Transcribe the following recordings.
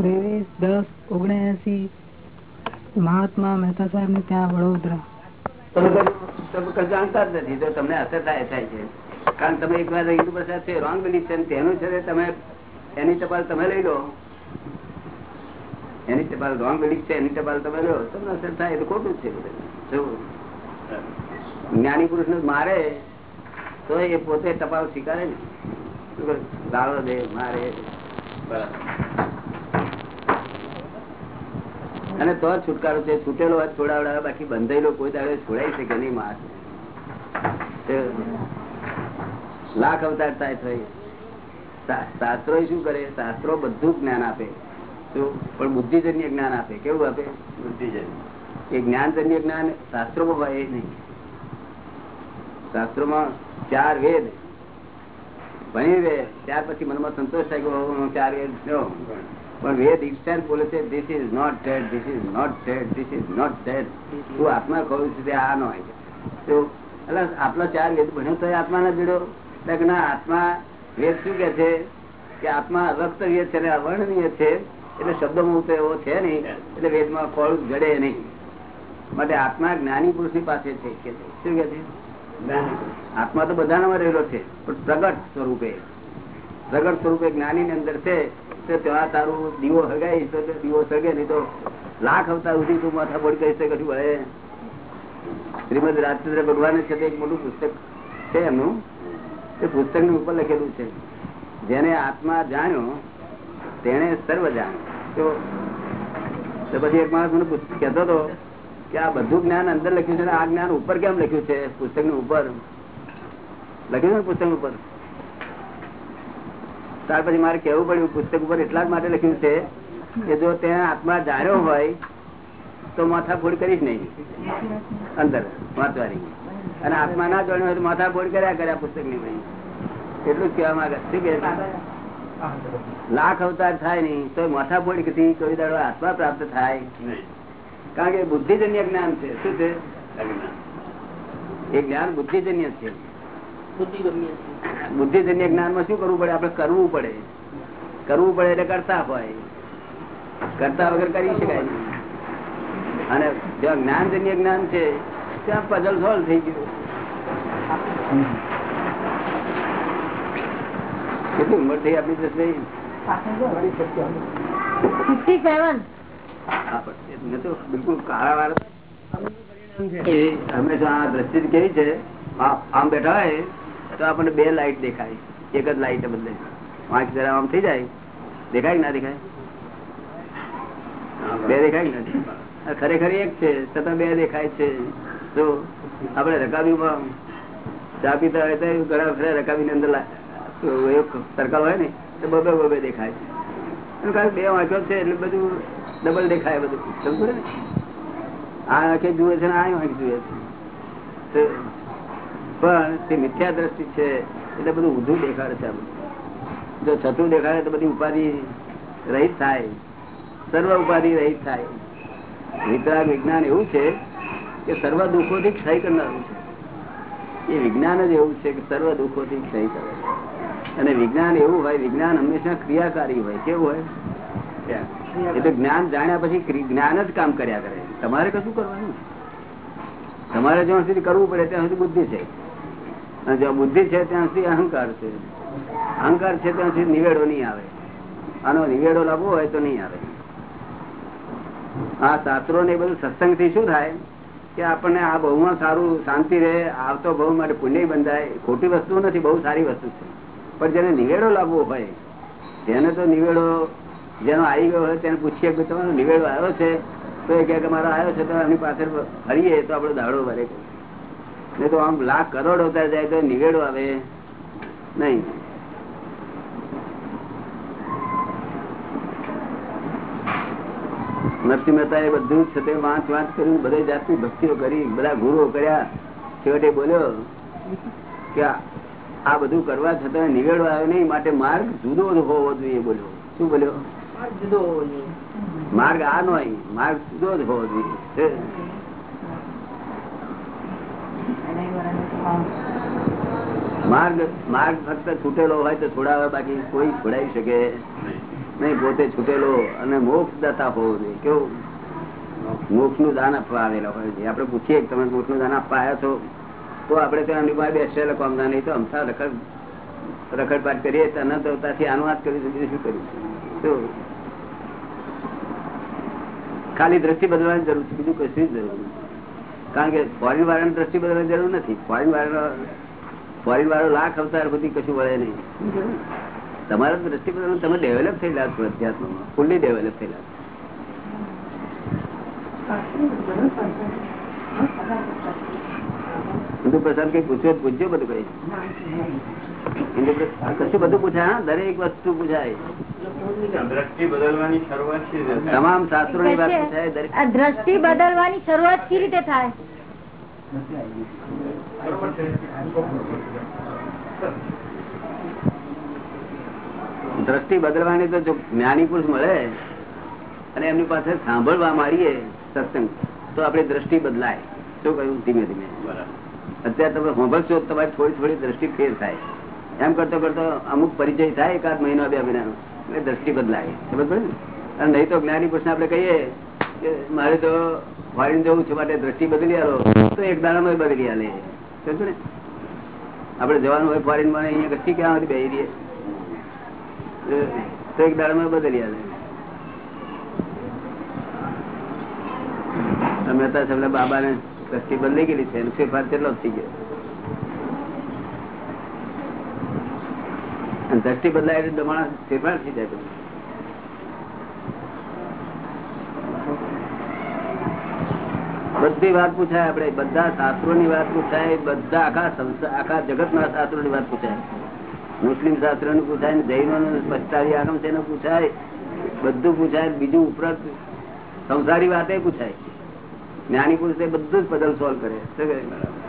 ત્રેવીસ, દસ, ઓગણસી, મહાત્મા મહેતા સાહેબ ને ત્યાં વડોદરા. જાણતા જ નથી, તો તમને અસર થાય છે. કારણ તમે એક વાર હિન્દુ પ્રસાદ છે રોંગ બિલીફ છે તેનું છે તમે એની ટપાલ તમે લઈ લો. એની ટપાલ રોંગ બિલીફ છે, એની ટપાલ તમે લો તમને અસર થાય એટલે ખોટું છે જ્ઞાની પુરુષ ને મારે, તો એ પોતે ટપાલ સ્વીકારે ને. ગાળો દે, મારે. અને તો છુટકારો છે. છૂટેલો હાથ છોડાવડાવે બાકી બંધાયેલો કોઈ દાડે છોડાઈ શકે નહીં માસ લાખ અવતાર થાય થઈ શાસ્ત્રો શું કરે? શાસ્ત્રો બધું જ્ઞાન આપે. પણ બુદ્ધિજન્ય જ્ઞાન આપે. કેવું આપે? બુદ્ધિજન્ય. એ જ્ઞાનજન્ય જ્ઞાન શાસ્ત્રોમાં એ નહીં. શાસ્ત્રોમાં ચાર વેદ. ભણી વેદ. ત્યાર પછી મનમાં સંતોષ થાય કે ચાર વેદ પણ વેદ ઇન્સ્ટન્ટ બોલે છે this is not dead this is not dead this is not dead તું આત્મા કહું છું તે આ નો તો એટલે આપણો ચાર વેદ ભણ્યો તો આત્મા ના જોડો ના આત્મા વેદ શું કે છે? કે આત્મા અવક્તવ્ય છે અને અવર્ણનીય છે. એટલે શબ્દમાં તો એવો છે નહીં. એટલે વેદમાં ફળ જડે નહીં. માટે આત્મા જ્ઞાની પુરુષની પાસે છે કે શું કે છે? આત્મા તો બધાનામાં રહેલો છે. પણ પ્રગટ સ્વરૂપે. પ્રગટ સ્વરૂપે જ્ઞાની ની અંદર છે. ત્યાં તારું દીવો હગાઈ તો દીવો સગે, નહીં તો લાખ અવતાર સુધી તું માથા બોડ કરી શકે ભાઈ. શ્રીમદ રાજચંદ્ર ભગવાન છે એક મોટું પુસ્તક છે એમનું. એ પુસ્તકની ઉપર લખેલું છે, જેને આત્મા જાણ્યો તેને સર્વ જાણ્યો. તો પછી એક માણસ મને કહેતો હતો કે આ બધું જ્ઞાન અંદર લખ્યું છે આ જ્ઞાન ઉપર કેમ લખ્યું છે પુસ્તકની ઉપર? લખ્યું છે પુસ્તક ઉપર? ત્યાર પછી મારે કેવું પડ્યું, પુસ્તક ઉપર એટલા જ માટે લખ્યું છે કે જો ત્યાં આત્મા જાણ્યો હોય, તો માથા ફોડ કરીશ નહીં. અંદર વાંચવાની અને આત્મા ના જાણ્યો હોય તો માથા ફોડ કર્યા કર્યા પુસ્તકની એટલું જ કહેવા માંગે. કે લાખ અવતાર થાય નહીં, તો માથા ફોડથી કોઈ દાડો આત્મા પ્રાપ્ત થાય કારણ કે બુદ્ધિજન્ય જ્ઞાન છે. શું છે? એ જ્ઞાન બુદ્ધિજન્ય છે. બુદ્ધિજન્ય જ્ઞાનમાં શું કરવું પડે? આપડે કરવું પડે. કરવું પડે એટલે કરતા હોય. કરતા વગર કરી શકાય અને જ્યાં જ્ઞાનજન્ય જ્ઞાન છે ત્યાં પઝલ સોલ્વ થઈ ગયું. કેટલી ઉંમર થઈ આપણી જશે બિલકુલ કાળા વાળા હંમેશા આ દ્રષ્ટિ કેવી છે? આમ બેઠા હોય. તો આપણને બે લાઈટ દેખાય. એક જ લાઈટ બદલે વાંક જરા આમ થઈ જાય. દેખાય ના દેખાય? બે દેખાય નથી ખરેખર એક છે, છતાં બે દેખાય છે. તો આપણે રકાબીમાં ચા પીતા હોય તો ઘણા ખરા રકાબી ની અંદર સરકાર હોય ને, તો બબે બબે દેખાય છે. બે વાંચો છે, એટલે બધું ડબલ દેખાય બધું. સમજો ને? આ આંખે જુએ છે ને, આ આંખ જુએ છે. પણ તે મિથ્યા દ્રષ્ટિ છે, એટલે બધું ઊંધું દેખાડે છે જો છતું દેખાડે તો બધી ઉપાધિ રહિત થાય. સર્વ ઉપાધિ રહિત થાય. વિતરાગ વિજ્ઞાન એવું છે કે સર્વ દુઃખો થી ક્ષય કરનારું છે. એ વિજ્ઞાન જ એવું છે કે સર્વ દુઃખો થી ક્ષય કરે અને વિજ્ઞાન એવું હોય, વિજ્ઞાન હંમેશા ક્રિયાકારી હોય. કેવું હોય? એટલે જ્ઞાન જાણ્યા પછી જ્ઞાન જ કામ કર્યા કરે તમારે કશું કરવાનું? તમારે જ્યાં સુધી કરવું પડે ત્યાં સુધી બુદ્ધિ છે. અને જ્યાં બુદ્ધિ છે ત્યાં સુધી અહંકાર છે. અહંકાર છે ત્યાં સુધી નિવેડો નહીં આવે. આનો નિવેડો લાવવો હોય તો નહીં આવે. આ શાસ્ત્રો ને બધું સત્સંગથી શું થાય? કે આપણને આ બહુ સારું શાંતિ રહે, આવતો બહુ માટે પુણ્ય બંધાય. ખોટી વસ્તુ નથી, બહુ સારી વસ્તુ છે. પણ જેને નિવેડો લાવવો હોય, જેને તો નિવેડો જેનો આવી ગયો હોય તેને પૂછીએ કે તમારો નિવેડો આવ્યો છે? તો એ કે મારો આવ્યો છે, તો એની પાસે ફરીએ, તો આપડો દાડો ભરે તો આમ લાખ કરોડ હોતા જાય તો નિવેડો આવે. નહીં. નરસિંહ મહેતા એ બધું છે તે વાંચ વાંચ કર્યું બધા જાતની ભક્તિઓ કરી બધા ગુરુઓ કર્યા. છેવટે બોલ્યો કે આ બધું કરવા છતાં નિવેડો આવ્યો નહીં માટે માર્ગ જુદો જ હોવો જોઈએ બોલ્યો. શું બોલ્યો? માર્ગ આ નો માર્ગ જુદો જ હોવો જોઈએ. માર્ગ માર્ગ ફક્ત છૂટેલો હોય તો છોડાવે, બાકી કોઈ છોડાવી શકે નહીં. પોતે છૂટેલો અને મોક્ષ દાતા હોવો જોઈએ. કેવું? મોક્ષનું દાન આપવા આવેલા હોય છે. આપણે પૂછીએ તમે મોક્ષનું દાન આપવા આવ્યા છો, તો આપણે તો એમની પાસે બેસેલા કોમના નહીં. તો અમથા રખડ રખડપાટ કરીએ તો અનંતતાથી અનુવાદ કરી બીજું શું કર્યું શું ખાલી દ્રષ્ટિ બદલવાની જરૂર છે. બીજું કશું જ જરૂર નથી. કારણ કે ફોરેન વાળાની દ્રષ્ટિ બદલવાની જરૂર નથી. ફોરેન વાળા લાખ અવતાર બધી કશું વળે નહીં. તમારા દ્રષ્ટિ બદલ તમે ડેવલપ થયેલા છો અધ્યાત્મમાં. ફૂલ્લી ડેવલપ થયેલા હિન્દુ પ્રસાદ કઈ પૂછ્યો પૂછ્યો બધું કઈ. કશું બધું પૂછાય દરેક વસ્તુ પૂછાય. દ્રષ્ટિ બદલવાની શરૂઆત તમામ શાસ્ત્રો ની વાત પૂછાય દ્રષ્ટિ બદલવાની શરૂઆત કઈ રીતે થાય? દ્રષ્ટિ બદલવાની તો જો જ્ઞાની પુરુષ મળે અને એમની પાસે સાંભળવા મારીએ સત્સંગ તો આપડે દ્રષ્ટિ બદલાય. શું કહ્યું ધીમે ધીમે? અત્યારે તમે સાંભળશો તો તમારી થોડી થોડી દ્રષ્ટિ ફેર થાય. એમ કરતો કરતો અમુક પરિચય થાય એકાદ મહિનો, બે મહિનાનો. એટલે દ્રષ્ટિ બદલાય. પડે ને? નહીં તો જ્ઞાની પુરુષને આપણે કહીએ કે મારે તો ફોરેન જવું છે માટે દ્રષ્ટિ બદલી આવો તો એક દાડામાં બદલી આલે. સમજો ને? આપણે જવાનું હોય ફોરેનમાં અહીંયા કશી ક્યાં સુધી બેસી રહીએ? તો એક દાડામાં બદલી આલે. અમે હતા બાબા બાબાને દ્રષ્ટિ બદલી ગયેલી છે ફેરફાર કેટલો થઈ ગયો. દ્રષ્ટિ બદલાય એટલે દમણા ફેરફાર થઈ જાય બધી વાત પૂછાય આપડે બધા શાસ્ત્રો ની વાત પૂછાય, બધા આખા આખા જગત ના શાસ્ત્રો ની વાત પૂછાય. મુસ્લિમ શાસ્ત્રનું પૂછાય ને જૈનો નું પસ્તારી આગમ છે પૂછાય, બધું પૂછાય, બીજું ઉપરાંત સંસારી વાતે પૂછાય. જ્ઞાની પુરુષ બધું જ બદલ સોલ્વ કરે. શું કરે?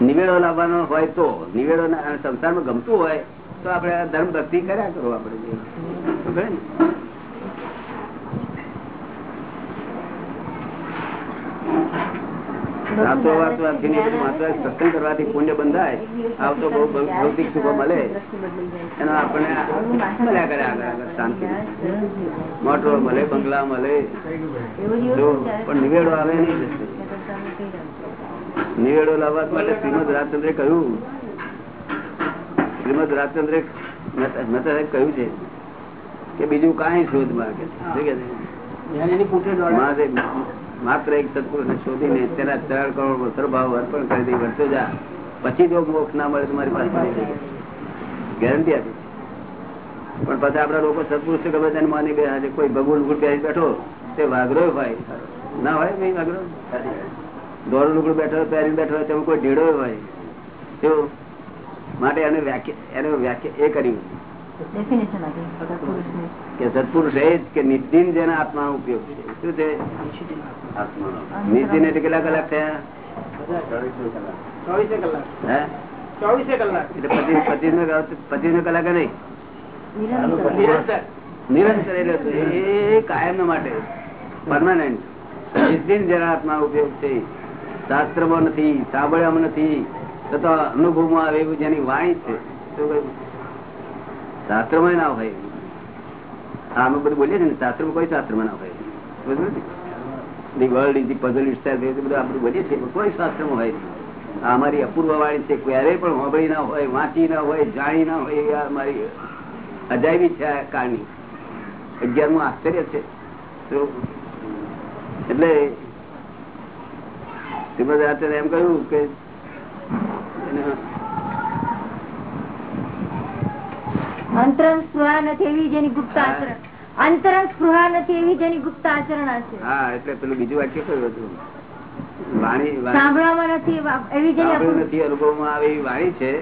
નિવેડો લાવવાનો હોય તો નિવેડો સંસારમાં ગમતું હોય તો આપણે ધર્મ ભક્તિ કર્યા કરો આપણે સત્સંગ કરવાથી પુણ્ય બંધાય આવતો બહુ ભૌતિક સુખો મળે. એનો આપણે મળ્યા કરે આગળ આગળ શાંતિ. મોટો મળે બંગલા મળે. પણ નિવેડો આવે નહીં. નિવેડો લાવવા માટે શ્રીમદ રાજચંદ્રે કહ્યું. શ્રીમદ રાજચંદ્રે કહ્યું છે કે બીજું કઈ શોધ માગે માત્ર એક સત્પુરુષ શોધીને તેના ચાર કરોડ વસ્ત્ર ભાવ અર્પણ કરી દઈ વર્ષો જા. પછી જો મોક્ષ ના મળે તમારી મારી પાસે ગેરંટી આપી પણ પછી આપડા લોકો સત્પુરુષ છે ગમે તેને માની ગયા કોઈ ભગવાન પહેરી બેઠો તે વાઘરો હોય ના હોય નહીં વાઘરો દોડ લુગડ બેઠો પહેરી બેઠો હોય કોઈ ઢેડો હોય. તો માટે એને વ્યાખ્યા એને વ્યાખ્યા એ કર્યું ડેફિનેશન આપી પુરુષની. કે સત્પુરુષ એ જ કે નિર્દિન જેના આત્માનો ઉપયોગ છે. શું છે? નિર્દિન એટલે કેટલા કલાક થયા? ચોવીસે કલાક. હે? ચોવીસે કલાક. એટલે પચીસ પચીસ નો પચીસ નો કલાક નહીં? નિરંતર. નિરંતર. એટલે એ કાયમ માટે. પરમાનન્ટ નિર્દિન જેના આત્મા ઉપયોગ છે શાસ્ત્રમાં નથી સાંભળ્યામાં નથી, તથા અનુભવમાં આવે એવું જેની વાણી છે? શાસ્ત્રમાં ના હોય. અમે બધું બોલીએ છીએ ને, શાસ્ત્રમાં કોઈ શાસ્ત્રમાં ના હોય. ને? The world is the puzzle એ બધું આપણે બોલીએ છીએ કોઈ શાસ્ત્રમાં હોય આ અમારી અપૂર્વ વાણી છે ક્યારેય પણ હોબળી ના હોય, વાંચી ના હોય, જાણી ના હોય આ મારી અજાયબી છે આ કાળની. અગિયારમું આશ્ચર્ય છે. એટલે શ્રીમદ આચાર્ય એમ કહ્યું કે અંતરંગ સ્પૃહા નથી એવી જેની ગુપ્ત આચરણ. અંતરંગ સ્પૃહા નથી એવી જેની ગુપ્ત આચરણ હશે હા એટલે પેલું બીજું વાક્ય કયું હતું? વાણી વાણી. સાંભળવામાં નથી એવી જેની નથી અનુભવમાં આવે એવી વાણી છે.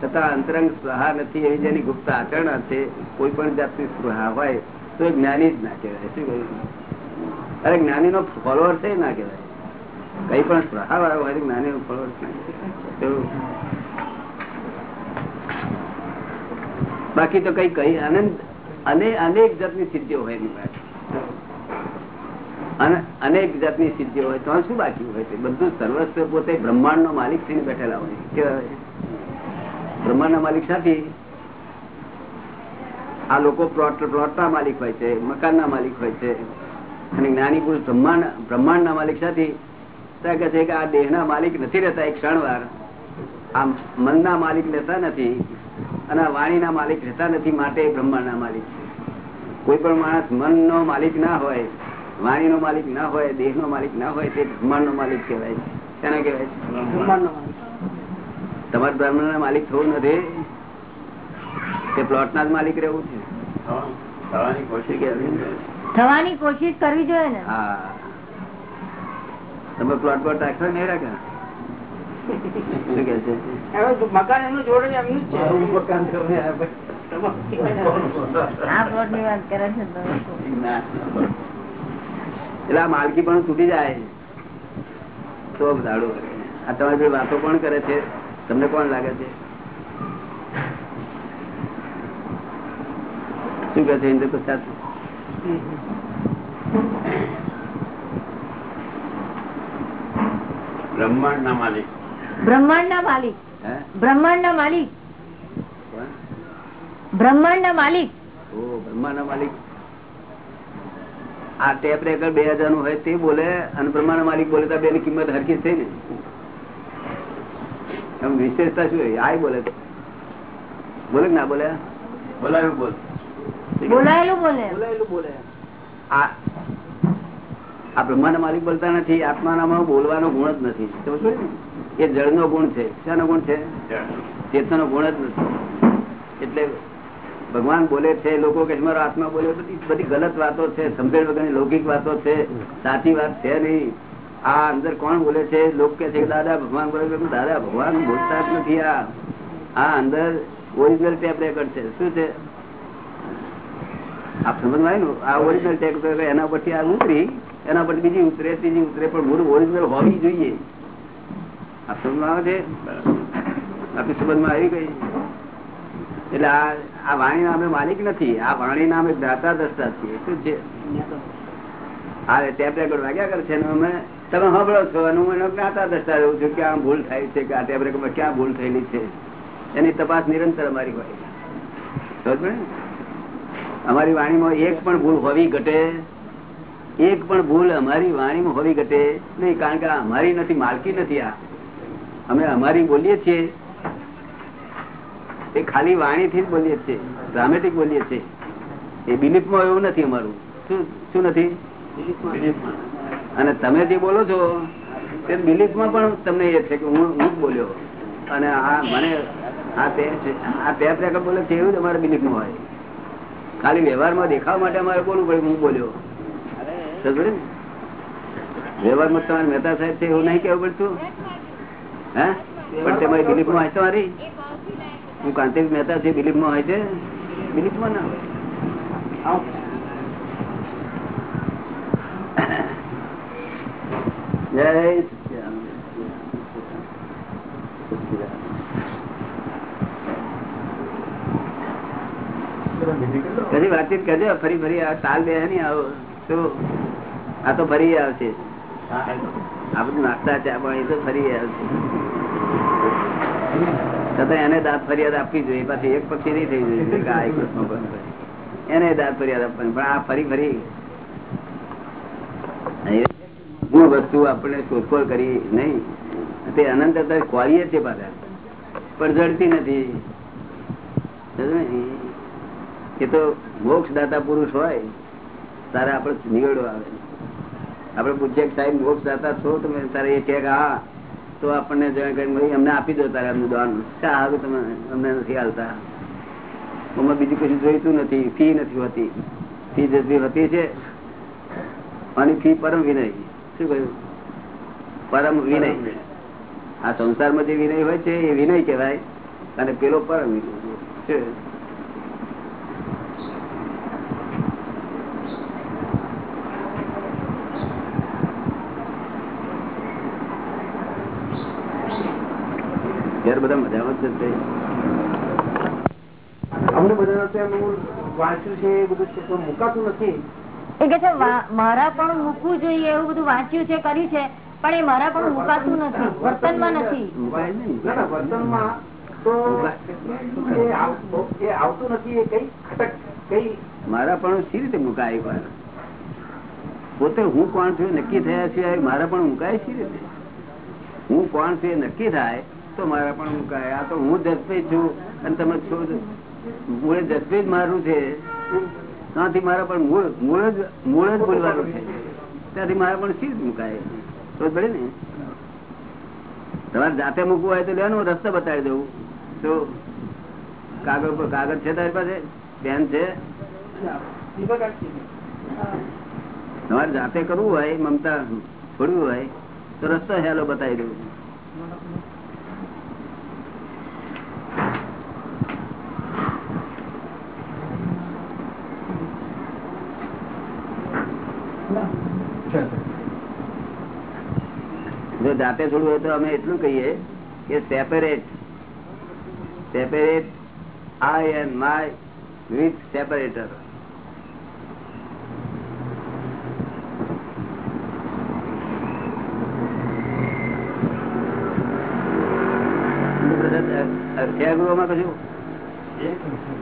છતાં અંતરંગ સ્પૃહા નથી એવી જેની ગુપ્ત આચરણ છે. કોઈ પણ જાતની સ્પૃહા હોય તો એ જ્ઞાની જ ના કહેવાય. શું કહ્યું? અરે જ્ઞાની નો ફોલોઅર છે ના કહેવાય. કઈ પણ સ્વભાવ હોય જ્ઞાની. તો બાકી તો કઈ કઈ આનંદ અને અનેક જાતની સિદ્ધિઓ હોય એની પાસે. અનેક જાતની સિદ્ધિઓ હોય. તો શું બાકી હોય છે? બધું સર્વસ્વ પોતે બ્રહ્માંડ નો માલિક થઈને બેઠેલા હોય. કેવા? બ્રહ્માંડ માલિક સાથી? આ લોકો પ્લોટ, પ્લોટના માલિક હોય છે, મકાનના માલિક હોય છે. અને જ્ઞાની પુરુષ બ્રહ્માંડ, બ્રહ્માંડના માલિક સાથી? ત્યાં કહે છે કે આ દેહના માલિક નથી રહેતા એક ક્ષણવાર. આ મનના માલિક રહેતા નથી અને વાણી ના માલિક રહેતા નથી માટે બ્રહ્માંડ ના માલિક છે. કોઈ પણ માણસ મનનો માલિક ના હોય વાણીનો માલિક ના હોય દેહનો માલિક ના હોય તે બ્રહ્માંડનો માલિક કહેવાય છે. તેને કહેવાય છે? તમારે બ્રહ્માંડના માલિક થવું નથી? તે પ્લોટના જ માલિક રહેવું છે. થવાની કોશિશ કરવી જોઈએ ને? હા. તમે પ્લોટ પર રાખશો નહીં રાખ્યા શું કે છે? મકાન એમનું જોડે એમનું જ છે. એટલે આ માલકી પણ તૂટી જાય. તો દાડો આ તમારી જોડે વાતો કોણ કરે છે? તમને કોણ લાગે છે? શું કે છે? ઇન્દ્ર પ્રસાદ બ્રહ્માંડના માલિક. બ્રહ્માંડ ના માલિક. બ્રહ્માંડ ના માલિક. બ્રહ્માંડ ના માલિક. ઓ ના માલિક. આ ટેપ રેકર બે હજારનું હોય તે બોલે અને બ્રહ્માંડ માલિક બોલે તો બે ની કિંમત હરકી થઈ ને. એમ વિશેષતા શું હોય? આ બોલે. બોલે ના બોલે? બોલાયું બોલ. બોલાયેલું બોલે. બોલાયેલું બોલે. આ આ બ્રહ્માના માલિક બોલતા નથી, આત્માનામાં બોલવાનો ગુણ જ નથી? એ જળનો ગુણ છે. શાનો ગુણ છે? ચેતનો ગુણ જ નથી. એટલે ભગવાન બોલે છે, લોકો કે મારો આત્મા બોલે બધી ગલત વાતો છે સમજણ વગરની લૌકિક વાતો છે, સાચી વાત છે નહીં. આ અંદર કોણ બોલે છે? લોકો કે છે દાદા, ભગવાન બોલે. દાદા, ભગવાન બોલતા જ નથી આ. આ અંદર ઓરિજિનલ ટેપ રેકર્ડ છે. શું છે? આપ સમજમાં આવ્યું આ ઓરિજિનલ ટેપ એના પરથી આ ઉતરી એના પર બીજી ઉતરે ત્રીજી ઉતરે, પણ મૂળ ઓરિજિનલ હોવી જોઈએ. આ સમજમાં છે? આપણી સંબંધમાં આવી ગઈ. એટલે આ આ વાણીના અમે માલિક નથી, આ વાણીના અમે દાતા દસતા છીએ. શું છે? હા ટેપ રેકોર્ડ વાગ્યા કરે છે અમે, તમે સાંભળો છો અને હું એનો જ્ઞાતા દસતા રહું છું, કે આ ભૂલ થાય છે, કે આ ટેપ રેકોર્ડમાં ક્યાં ભૂલ થયેલી છે. એની તપાસ નિરંતર અમારી હોય. સમજ ને? અમારી વાણીમાં એક પણ ભૂલ હોવી ઘટે એક પણ ભૂલ અમારી વાણીમાં હોવી ઘટે નહીં, કારણ કે અમારી નથી, માલકી નથી આ. અમે અમારી બોલીએ છીએ. એ ખાલી વાણીથી જ બોલીએ છીએ ડ્રામેટિક બોલીએ છીએ. એ બિલીફમાં એવું નથી અમારું. શું શું નથી? અને તમે જે બોલો છો, તે બિલીફમાં પણ તમને એ છે કે હું હું જ બોલ્યો. અને આ મને, આ તે- આ તે રેકર્ડ બોલે છે, એવું જ અમારે બિલીફમાં હોય. ખાલી વ્યવહારમાં દેખાવા માટે અમારે બોલવું પડે, હું બોલ્યો? વ્યવહારમાં તમારે મહેતા સાહેબ છે એવું નહીં કેવું પડતું? હે? પણ તમારી બિલીફમાં હોય તમારી? હું કાંતિ મહેતા છે બિલીફમાં હોય છે? બિલીફમાં ના હોય. જય. કદી વાતચીત કરજો, ફરી ફરી આ તાલ દે નહીં આવો. શું? આ તો ફરી આવશે. આ બધું નાસ્તા ચા પાણી તો ફરી આવશે. છતાં એને દાંત ફરિયાદ આપવી જોઈએ પાછી એક પક્ષી નહીં થઈ જોઈએ. કે આ એક પ્રશ્નો બંધ એને દાંત ફરિયાદ આપવાની પણ આ ફરી ફરી. હું વસ્તુ આપણે શોધખોળ કરી નહીં. તે અનંત અત્યારે ખોરીએ છે પાછા. પણ જડતી નથી. એ તો મોક્ષ દાતા પુરુષ હોય તારે આપણે નિવેડો આવે. આપણે પૂછીએ સાહેબ મોક્ષ દાતા છો તમે તારે એ કે હા તો આપણને ભાઈ અમને આપી દો તારે એમનું દાન શા તમે અમને નથી હાલતા. અમે બીજું કશું જોઈતું નથી ફી નથી હોતી. ફી જેટલી હોતી છે અને ફી પરમ વિનય. શું કહ્યું? પરમ વિનય. આ સંસારમાં જે વિનય હોય છે એ વિનય કહેવાય. અને પેલો પરમ વિનય. છે ઘેર બધા મજામાં છે તે? અમને બધા વાંચ્યું છે એ બધું છે પણ મુકાતું નથી. એ કે છે મારા પણ મૂકવું જોઈએ એવું બધું વાંચ્યું છે કર્યું છે પણ એ મારા પણ મુકાતું નથી વર્તનમાં નથી. વર્તનમાં તો એ આવતું નથી એ કઈ ખટક કઈ મારા પણ સી રીતે મુકાય પોતે હું કોણ છું નક્કી થયા સિવાય મારા પણ મુકાય સી રીતે? હું કોણ છું એ નક્કી થાય તો મારા પણ મુકાય આ તો હું જસપ્રીત છું અને તમે છો મૂળે જ મારું છે. ત્યાંથી મારા પણ મૂળ મૂળ જ મૂળ જ બોલવાનું છે. ત્યાંથી મારા પણ રીતે મુકાય? તો પડે ને? તમારે જાતે મૂકવું હોય તો લેવાનું રસ્તો બતાવી દઉં. તો કાગળ પર કાગળ છે તારી પાસે? પેન છે? તમારે જાતે કરવું હોય, મમતા છોડવું હોય, તો રસ્તો હેલો બતાવી દઉં જો જાતે છોડવું હોય તો અમે એટલું કહીએ કે separate separate I and my with separator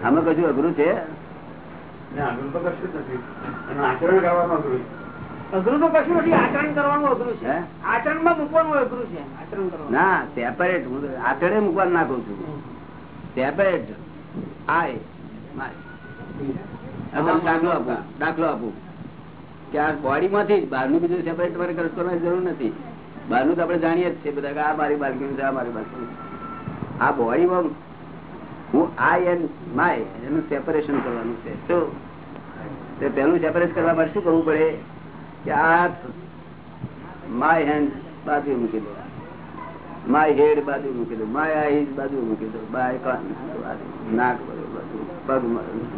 આમાં કશું અઘરું છે? આચરણ છે. અઘરું તો કશું નથી આચરણ કરવાનું અઘરું છે. આચરણમાં મૂકવાનું અઘરું છે આચરણ કરવાનું. ના સેપરેટ હું આચરણે મૂકવાનું નાખું છું. સેપરેટ આય દાખલો આપું દાખલો આપું. કે આ બોડી માંથી બહારનું બીજું સેપરેટ તમારે કરવાની જરૂર નથી. બહારનું તો આપણે જાણીએ જ છે બધા કે આ મારી બાલકીનું છે આ મારી બાલકીનું આ બોડીમાં હું આય એન્ડ માય એનું સેપરેશન કરવાનું છે. તે સેપરેટ કરવા માટે શું કરવું પડે? કે આ માય હેન્ડ બાજુ મૂકી દો માય હેડ બાજુ મૂકી દો માય આઈઝ બાજુ મૂકી દો બાય કાન નાક બાજુ પગ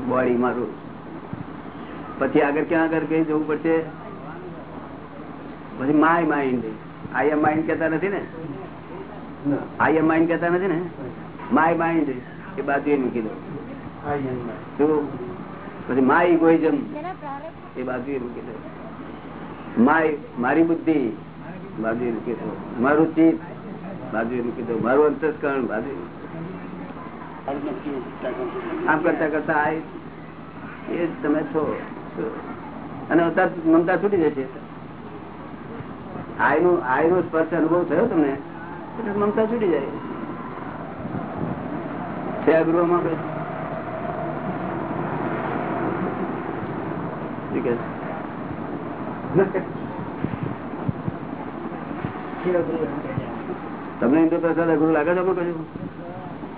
બોડી મારું પછી આગળ ક્યાં આગળ કઈ જવું પડશે? પછી my mind I am mind કેતા નથી ને? આઈ એમ માઇન્ડ કેતા નથી ને? માય માઇન્ડ એ બાજુ મૂકી દો. શું? પછી માય ઇગોઇઝમ એ બાજુ મૂકી દો. માય મારી બુદ્ધિ. બાજુ મારું ચિત્ત. બાજુ મારું અંતસ્કરણ. બાજુ. આમ કરતા કરતા આ એ તમે છો. અને મમતા છૂટી જશે. આયનો આયનો સ્પર્શ અનુભવ થયો તમને મમતા છૂટી જાય. છે આ ગૃહમાં કઈ? તમને હિન્દુ પ્રસાદ અઘરું લાગે છે કહ્યું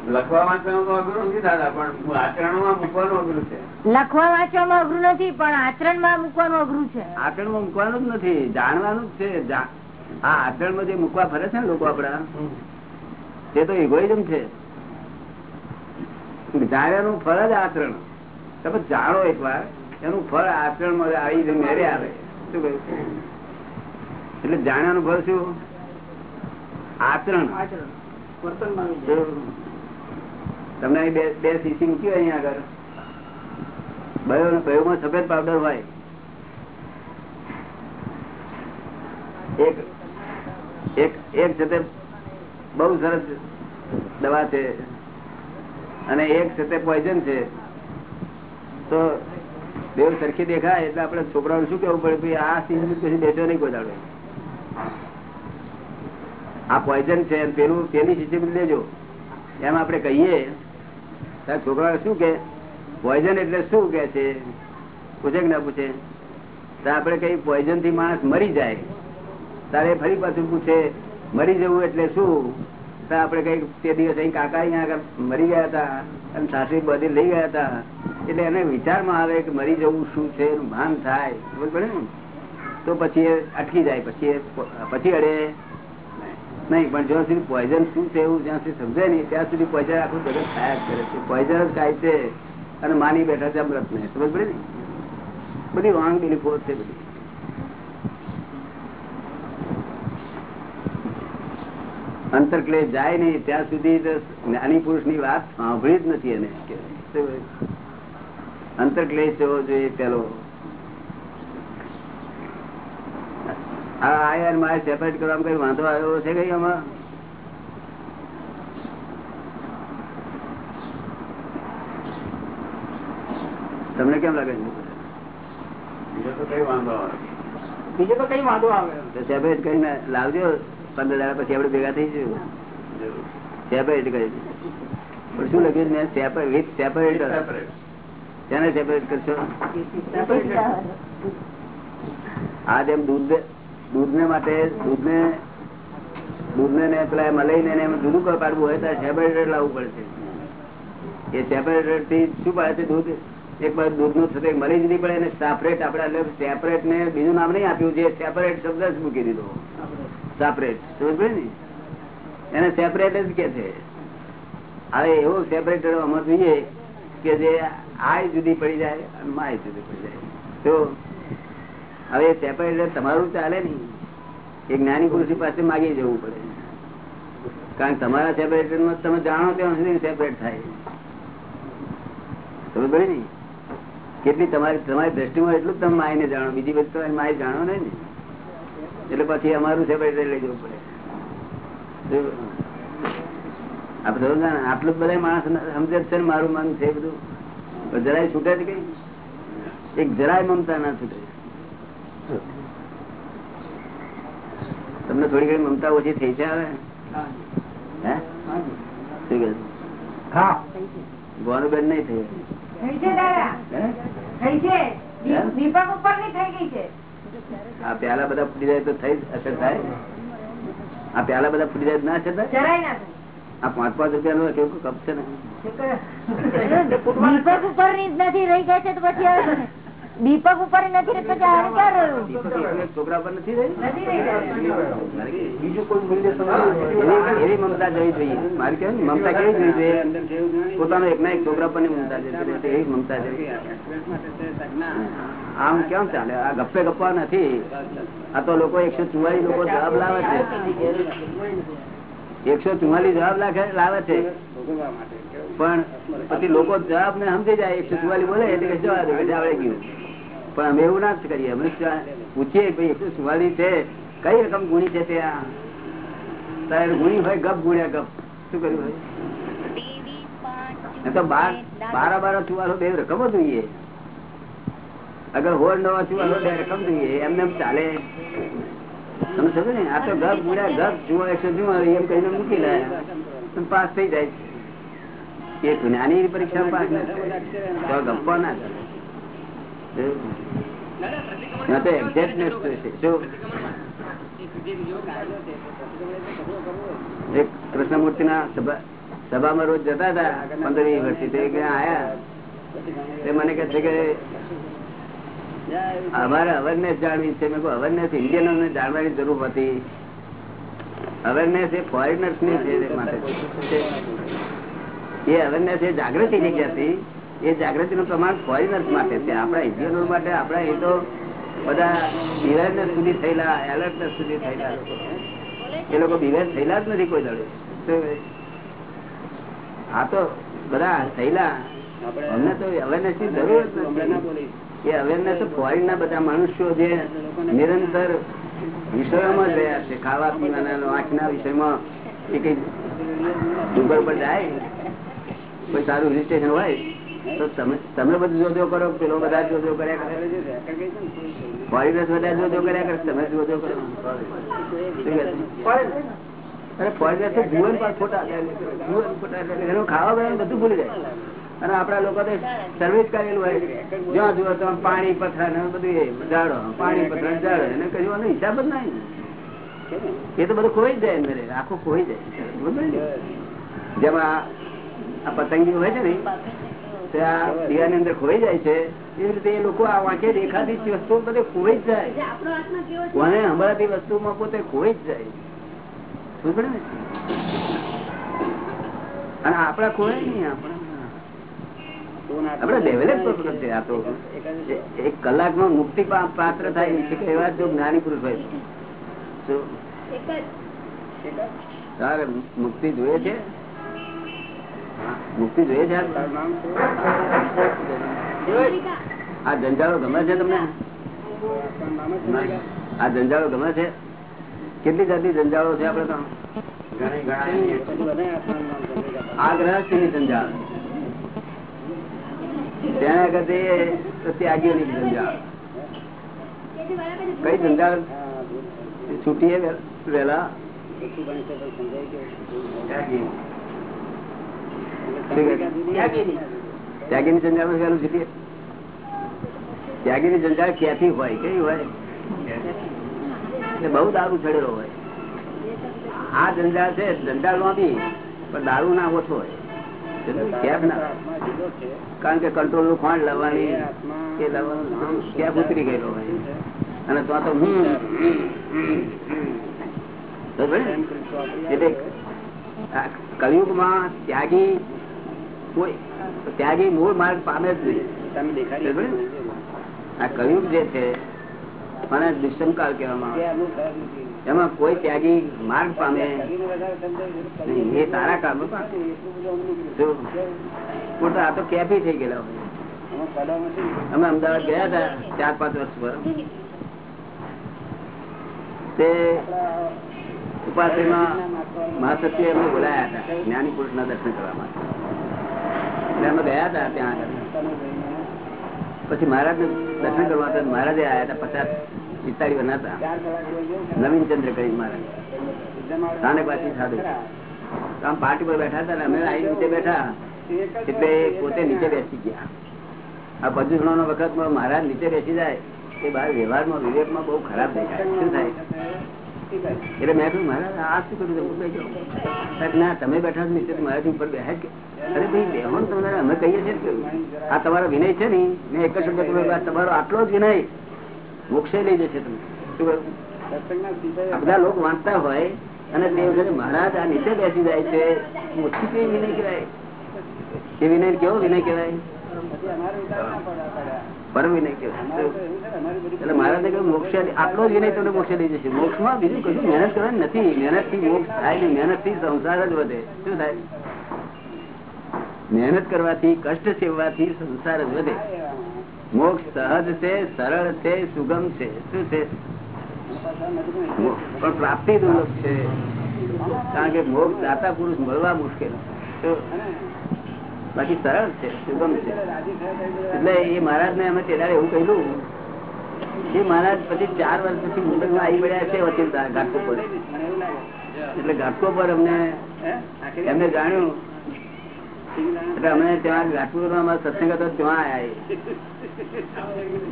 લખવા વાંચવાનું અઘરું નથી દાદા પણ આચરણમાં મૂકવાનું અઘરું છે. લખવા વાંચવામાં અઘરું નથી પણ આચરણમાં મૂકવાનું અઘરું છે. આચરણમાં મૂકવાનું જ નથી જાણવાનું જ છે. આ આચરણમાં જે મૂકવા ફરે છે ને લોકો આપડા તે તો ઇગોઇઝમ છે. જાણ્યાનું ફળ જ આચરણ. તમે જાણો એકવાર એનું ફળ આચરણમાં આવી મેરે આવે. શું કહ્યું એટલે જાણે અનુભવ શું? આચરણ. તમને અહીં બે બે સીસી મૂકી હોય અહીંયા આગળ. બયો બયોમાં સફેદ પાવડર હોય. એક એક એક છે તે બહુ સરસ દવા છે. અને એક છે તે પોઈઝન છે. તો બે સરખી દેખાય એટલે આપણે છોકરાઓને શું કેવું પડે? આ સીઝન પછી બેસો નહીં કોઈ આ પોઈઝન છે પેલું પેલી શીશી લેજો. એમ આપણે કહીએ ત્યારે છોકરાઓ શું કે પોઈઝન એટલે શું કે છે? પૂછે કે ના પૂછે? તો આપણે કઈ પોઈઝનથી માણસ મરી જાય? તારે ફરી પાછું પૂછે, મરી જવું એટલે શું? તો આપડે કઈ તે દિવસ અહીં કાકા અહીંયા મરી ગયા હતા અને સાસરી બધી લઈ ગયા હતા. એટલે એને વિચારમાં આવે કે મરી જવું શું છે, એનું ભાન થાય. ખબર પડે ને? તો પછી એ અટકી જાય, પછી પછી અડે. નહીં, પણ જ્યાં સુધી પોઈઝન શું છે એવું જ્યાં સુધી સમજાય નહીં, ત્યાં સુધી પોઈઝન આખું જગત ખાયા જ કરે છે. પોઈઝન જ ખાય છે અને માની બેઠા છે અમૃત ને સમજ પડે ને? બધી વાંગ બિલીફો છે બધી. અંતરક્લેશ જાય નહીં ત્યાં સુધી જ્ઞાની પુરુષની વાત સાંભળી જ નથી એને અંતરક્લેશ જવો જોઈએ પેલો. આ યાર મારે સેપરેટ કરવામાં કઈ વાંધો આવ્યો છે કઈ આમાં? તમને કેમ લાગે છે? બીજો તો કઈ વાંધો આવે. બીજો તો કઈ વાંધો આવે. સેપરેટ કરીને લાવજો. પંદર દાડા પછી આપણે ભેગા થઈશું જરૂર. સેપરેટ કરી પણ શું લખ્યું મેં? With separate. તેને સેપરેટ કરશો? આ જેમ દૂધ દૂધ ને માટે દૂધ ને દૂધ ને પેલા મલાઈ ને જુદું પાડવું હોય તો સેપરેટર લાવવું પડશે. એ સેપરેટરથી શું પાડે છે દૂધ? એક બાજુ દૂધનું થતું મળી જ નહીં પડે અને સેપરેટ આપડે સેપરેટ ને બીજું નામ નહીં આપ્યું છે સેપરેટ શબ્દ જ મૂકી દીધો. સેપરેટ એને સેપરેટ જ કે છે. હવે એવો સેપરેટ આમાં જોઈએ કે જે આય જુદી પડી જાય અને માય જુદી પડી જાય. તો હવે સેપરેટર તમારું ચાલે નહીં. એક જ્ઞાની પુરુષ પાસે માગી જવું પડે. કારણ કે તમારા સેપરેટ તમે જાણો ત્યાં સુધી સેપરેટ થાય. સમજ ને? કેટલી તમારી તમારી દ્રષ્ટિમાં એટલું જ તમે માયને જાણો. બીજી બધી તમારી માય જાણો નહીં ને. એટલે પછી અમારું સેપરેટર લઈ જવું પડે. આપડે આટલું બધા માણસ સમજે છે મારું મન છે બધું. જરાય છૂટે છે કઈ એક જરાય મમતા ના છૂટે. તમને થોડી ઘણી મમતા ઓછી થઈ છે હવે? હે? હા. ગોનુબેન નહીં થઈ થઈ છે થઈ છે. દીપક ઉપરની થઈ ગઈ છે. આ પ્યાલા બધા ફૂટી જાય તો થઈ અસર થાય. આ પ્યાલા બધા ફૂટી જાય ના અસર થાય? આ પાંચ પાંચ રૂપિયા નો કેવું કપ છે ને? દીપક ઉપર નથી રહી જાય છે તો પછી દીપક ઉપર નથી છોકરા પર નથી રહી? નથી રહી ગઈ. બીજું કોઈ મૂલ્ય એવી એવી મમતા જવી જોઈએ. મારે મમતા કેવી જોઈએ? પોતાનો એક ના એક છોકરા પર મમતા જવી જોઈએ એવી મમતા જવી આમ કેમ ચાલે? આ ગપ્પે ગપ્પા નથી. આ તો લોકો એકસો ચુવાલીસ લોકો જવાબ લાવે છે. એકસો ચુવાલીસ જવાબ લાવે છે. પણ પછી લોકો જવાબ ને સમજી જાય. એકસો ચુવાલીસ બોલે એટલે જવા દે એટલે આવડે ગયું. પણ અમે એવું ના જ કરીએ. અમે પૂછીએ ભાઈ એકસો ચુવાલીસ છે. કઈ રકમ ગુણી છે ત્યાં તારે ગુણી હોય ગપ ગુણ્યા ગપ. શું કર્યું હોય? તો બાર બારા બારા ચુવાલો બે રકમો જોઈએ. અગર હોળ નવા બે રકમ જોઈએ. એમને ચાલે. તમે સમજો ને? આ તો ગપ ગુણ્યા ગપ જુઓ એકસો જુઓ એમ કહીને મૂકી લે. પાસ થઈ જાય એ જ્ઞાની પરીક્ષા પાસ નથી તો ના એક કૃષ્ણમૂર્તિ ના સભામાં રોજ જતા હતા, પંદર વીસ વર્ષથી. તે આયા? તે મને કહે છે કે અમારે અવેરનેસ જાણવી છે. મેં અવેરનેસ ઇન્ડિયનો ને જાણવાની જરૂર હતી અવેરનેસ એ ફોરેનર્સની છે માટે એ અવેરનેસ એ જાગૃતિ થઈ હતી, એ જાગૃતિ નું પ્રમાણ ફોરેનર્સ માટે છે. આપણા ઇન્ડિયનો માટે આપણા એ તો બધા અવેરનેસ સુધી થયેલા એલર્ટનેસ સુધી થયેલા એ લોકો બિવેર થયેલા જ નથી કોઈ દળે આ તો બધા થયેલા અમને તો અવેરનેસની જરૂર એ અવેરનેસ ફોરેન ના બધા મનુષ્યો જે નિરંતર વિષયોમાં રહ્યા છે. ખાવા પીવાના વાંચના વિષયમાં એ કઈ ડુંગર પર જાય કોઈ સારું હિલ સ્ટેશન હોય તો તમે તમે બધું જોજો કરો પેલો બધા જોજો કર્યા કરે. ફોરેનર્સ બધા જોજો કર્યા કરે તમે જોજો કરો? અરે ફોરેનર્સ જુએ પણ ખોટા. જુએ ખોટા ખાવા બધું ભૂલી જાય. અને આપડા લોકો સર્વિસ કરેલું હોય જ્યાં જુઓ તો પાણી, પથરા ને બધું જાડો પાણી, પથરા જાડો એને કહ્યું હિસાબ જ નહીં. એ તો બધું ખોઈ જાય અંદર, આખું ખોઈ જાય. જેમાં આ પતંગી હોય છે ને ખોઈ જાય છે. એવી રીતે એ લોકો આ વાંકે દેખાતી વસ્તુઓ બધે ખોઈ જ જાય. કોને હમણાંથી વસ્તુમાં પોતે ખોઈ જ જાય. બરોબર ને? અને આપડા ખોય નહીં, આપણા આપડે ડેવલપ છે આ તો એક કલાકમાં મુક્તિ પાત્ર થાય છે કે એવા જો જ્ઞાની પુરુષ હોય. તારે મુક્તિ જોઈએ છે? મુક્તિ જોઈએ છે આ? જંજાળો ગમે છે તમને? આ જંજાળો ગમે છે? કેટલી જાતની જંજાળો છે આપડે તો? આ ગ્રહસ્થી ની જંજાળ. તો ત્યાગીઓની જંજાળ કઈ જંજાળ છૂટીએ વેલા. ત્યાગીની જંજાળ ક્યાંથી હોય? કઈ હોય? બહુ દારૂ ચડેલો હોય. આ ધંધા છે, ધંધા નોંધી પણ દારૂ ના ઓછો હોય. ના કારણ કે કંટ્રોલનું ખોંડ લાવવાની કે લાવવાનું કેફ ઉતરી ગયેલો અને તો તો હું એટલે કલયુગમાં ત્યાગી કોઈ, ત્યાગી મૂળ માર્ગ પામે જ નહીં. આ કલયુગ જે છે મને દુષ્મકાળ કહેવામાં આવે એમાં કોઈ ત્યાગી માર્ગ પામે. એ તારા કામ આ તો કેફી થઈ ગયેલા અમે અમદાવાદ ગયા હતા ચાર પાંચ વર્ષ પર તે ઉપાસમાં મહાસત્ય એમને બોલાયા હતા, જ્ઞાની પુરુષ ના દર્શન કરવા માટે. અમે ગયા હતા ત્યાં આગળ. પછી મહારાજ દર્શન કરવા મહારાજે આવ્યા હતા પચાસ પિસ્તાળી બનાતા નવીન ચંદ્ર કરી સાને પાછી સાધુ આમ પાર્ટી પર બેઠા હતા ને અમે આવી નીચે બેઠા. એટલે પોતે નીચે બેસી ગયા. આ પ્રદૂષણો નો વખત મહારાજ નીચે બેસી જાય. એ બહાર વ્યવહારમાં વિવેકમાં બહુ ખરાબ દેખાય. શું થાય? એટલે મેં કહ્યું મહારાજ આ શું કર્યું તમે ઊભા ના તમે બેઠા છો નીચે મહારાજ ઉપર બેહા કે. અરે ભાઈ બેહો ને તમારે અમે કહીએ છીએ આ તમારો વિનય છે ને મેં એક જ શબ્દ તમારો આટલો જ વિનય. મોક્ષે લઈ જશે તમે શું કહ્યું? આ બધા લોકો વાંચતા હોય અને મહારાજ આ નીચે બેસી જાય છે. ઓછી કઈ વિનય કહેવાય? એ વિનય કેવો વિનય કહેવાય? મોક્ષ આટલો તમને બીજું કશું મહેનત કરવાની નથી. મહેનતથી થાય નહીં. મહેનતથી સંસાર જ વધે. શું થાય? મહેનત કરવાથી, કષ્ટ સેવવાથી સંસાર જ વધે. મોક્ષ સહજ છે, સરળ છે, સુગમ છે. શું છે? પણ પ્રાપ્તિ દુર્લભ છે. કારણ કે મોક્ષ દાતા પુરુષ મળવા મુશ્કેલ. બાકી સરળ છે, સુગમ છે. એટલે એ મહારાજ ને અમે તેદારે એવું કહ્યું એ મહારાજ પછી ચાર વર્ષ પછી મુંબઈ માં આવી પડ્યા છે, વકીલ ઘાટકો પર. એટલે ઘાટકો પર અમને, એમને જાણ્યું અમે ત્યાં ઘાટપુરમાં સત્સંગ હતો ત્યાં આવ્યા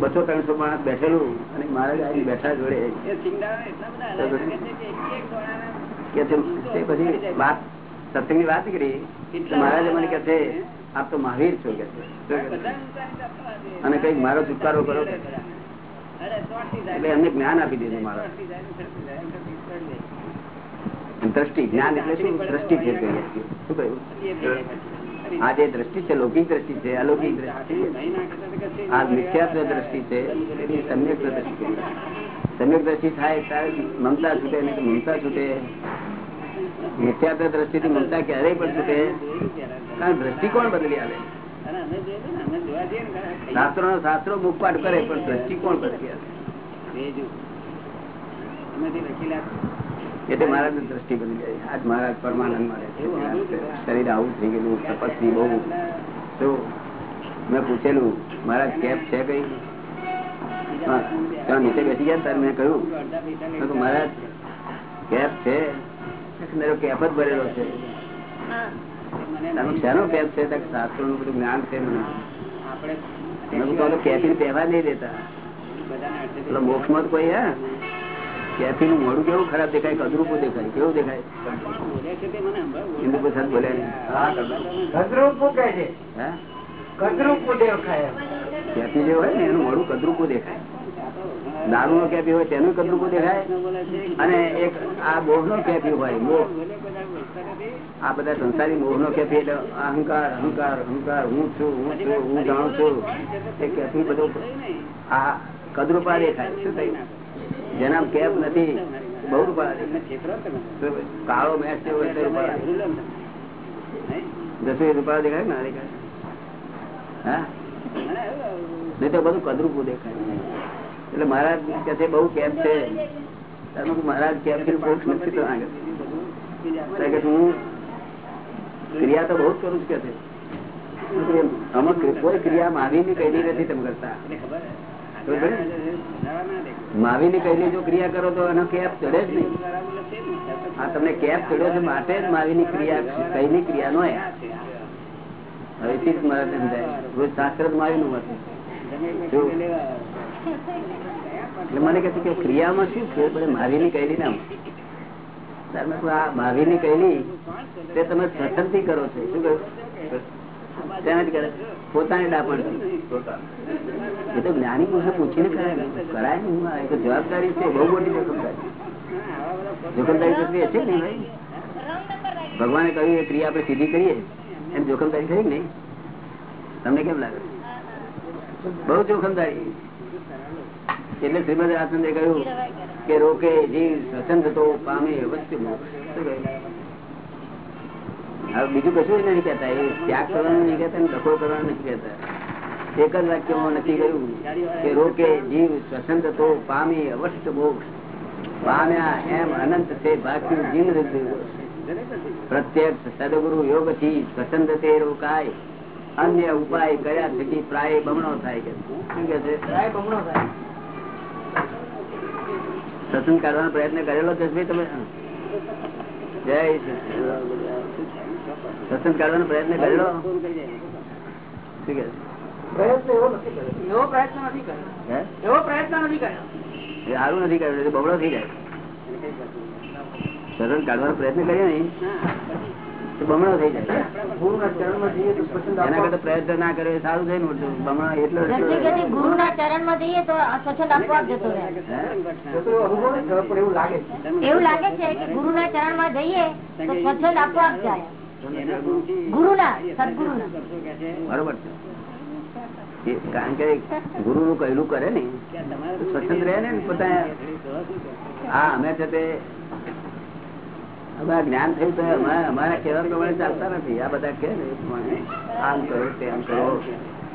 બસો ત્રણસો માણસ બેઠેલું અને આવી બેઠા જોડે. કે છે તે પછી વાત સત્સંગની વાત કરી. મહારાજ મને કે છે આપ તો મહાવીર છો કે અને કંઈક મારો છુટકારો કરો. એટલે એમને જ્ઞાન આપી દીધું મારા. દ્રષ્ટિ જ્ઞાન એટલે શું? દ્રષ્ટિ ફેર શું કહ્યું? આ જે દ્રષ્ટિ છે, લૌકિક દ્રષ્ટિ છે, અલૌકિક દ્રષ્ટિ, આ મિથ્યાત્વ દ્રષ્ટિ છે એની સમ્યક દ્રષ્ટિ સમ્યક દ્રષ્ટિ થાય ત્યારે મમતા છૂટે મમતા છૂટે. મિથ્યાત્વ દ્રષ્ટિ થી મમતા ક્યારેય પણ છૂટે. કારણ દ્રષ્ટિકોણ બદલી આવે. શાસ્ત્રો નો શાસ્ત્રો મુખપાઠ કરે, પણ દ્રષ્ટિકોણ બદલી આવે. એટલે મહારાજની દ્રષ્ટિ બની જાય. આજ મહારાજ પરમાનંદ છે. શરીર આવું થઈ ગયેલું તપસ્વી બહુ. તો મેં પૂછેલું મહારાજ કેપ છે કઈ? ત્યાં નીચે બેસી ગયા ત્યારે મેં કહ્યું મહારાજ કેપ છે. મેરો કેપ જ ભરેલો છે. તારું શેનો કેપ છે? શાસ્ત્રો નું બધું જ્ઞાન છે મને. તો પહેવા નહીં દેતા. એટલે મોક્ષમાં તો કોઈ હા? કેફી નું મોડું કેવું ખરાબ દેખાય કદરૂપું દેખાય? કેવું દેખાય? હિન્દુ પ્રસાદ બોલ્યા કદરૂપું કહે છે. કદરૂપું દેખાય કેફી જે હોય ને એનું મોડું કદરૂપું દેખાય. દારૂ નો કેફી હોય તેનું કદરૂપું દેખાય. અને એક આ મોહ નો કેફી હોય મોહ. આ બધા સંસારી મોહ નો કેફી એટલે અહંકાર અહંકાર અહંકાર હું છું હું છું હું જાણું છું. એ કેફી બધું આ કદરૂપા દેખાય. શું થયું? જેના કેપ નથી બહુ કાળો મેચ છે તો રૂપાળા દેખાય. ને દેખાય? હા? નહીં તો બધું કદરૂપું દેખાય. એટલે મહારાજ કે બહુ કેપ છે. મહારાજ કેપથી મોક્ષ નથી તો હું ક્રિયા તો બહુ જ કરું છું કે છે. અમુક કોઈ ક્રિયા માની ની કઈ નથી તમે કરતા. માવી ની કઈ જો ક્રિયા કરો તો એનો કેપ ચડે જ નહીં. આ તમને કેપ ચડ્યો છે માટે જ માવી ની ક્રિયા કઈ ની ક્રિયા નો નું હતું એટલે મને કહે કે ક્રિયામાં શું છે? બધે માવી ની કહેલી ના આ માવી ની કહેલી તે તમે સતનથી કરો છો. શું કહ્યું? પોતાની ડાપણ એ તો જ્ઞાની પુરુષે પૂછીને કરાય. કરાય હું એક જવાબદારી છે. બહુ મોટી જોખમદારી જોખમદારી કરવી હશે ભગવાને કહ્યું, એ ક્રિયા આપણે સીધી કરીએ. એમ જોખમદારી થઈ નહીં? તમને કેમ લાગે? બહુ જોખમદારી. એટલે શ્રીમદ રાજચંદ્રે કહ્યું કે રોકે, જીવ સ્વચંદ તો પામે, અવશ્ય બીજું કશું નથી કેતા એ ત્યાગ કરવાનું નહીં કેતા ને કરવાનું નથી કેતા એક જ વાક્યમાં નથી કહ્યું કે રોકે જીવ સ્વસંત તો પામી અવશ્ય મોક્ષ. પામ્યા એમ અનંત તે બાકી જીવ પ્રત્યક્ષ સદગુરુ યોગથી સ્વસંત તે રોકાય. અન્ય ઉપાય કર્યા થકી પ્રાય બમણો થાય કે શું કે છે? સત્સંગ કાઢવાનો પ્રયત્ન કરેલો જસભાઈ તમે? જય સચિદાનંદ. સત્સંગ કાઢવાનો પ્રયત્ન કરેલો નથી કર્યો. હે? એવો પ્રયત્ન નથી કર્યો. એ સારું નથી કર્યું એટલે બબડો થઈ જાય. સત્સંગ કાઢવાનો પ્રયત્ન કરીએ ને બમણો થઈ જાય. ગુરુના ચરણમાં જઈએ તો સ્વચ્છંદ એના કરતા પ્રયત્ન ના કર્યો સારું થયું ને બમણો એટલો ગુરુ ના ચરણમાં જઈએ તો આ સ્વચ્છંદ આપોઆપ જતો રહે. હે? તો અનુભવ નથી થયો, પણ એવું લાગે છે. એવું લાગે છે કે ગુરુ ના ચરણમાં જઈએ તો સ્વચ્છંદ આપવા જાય. ના ના કારણ કે ગુરુ નું કહેલું કરે ને સ્વતંત્ર રહે ને પોતા અમે છે તે હવે જ્ઞાન થયું તો અમારા અમારા કહેવા પ્રમાણે ચાલતા નથી. આ બધા કે આમ કરો, તેમ કરો.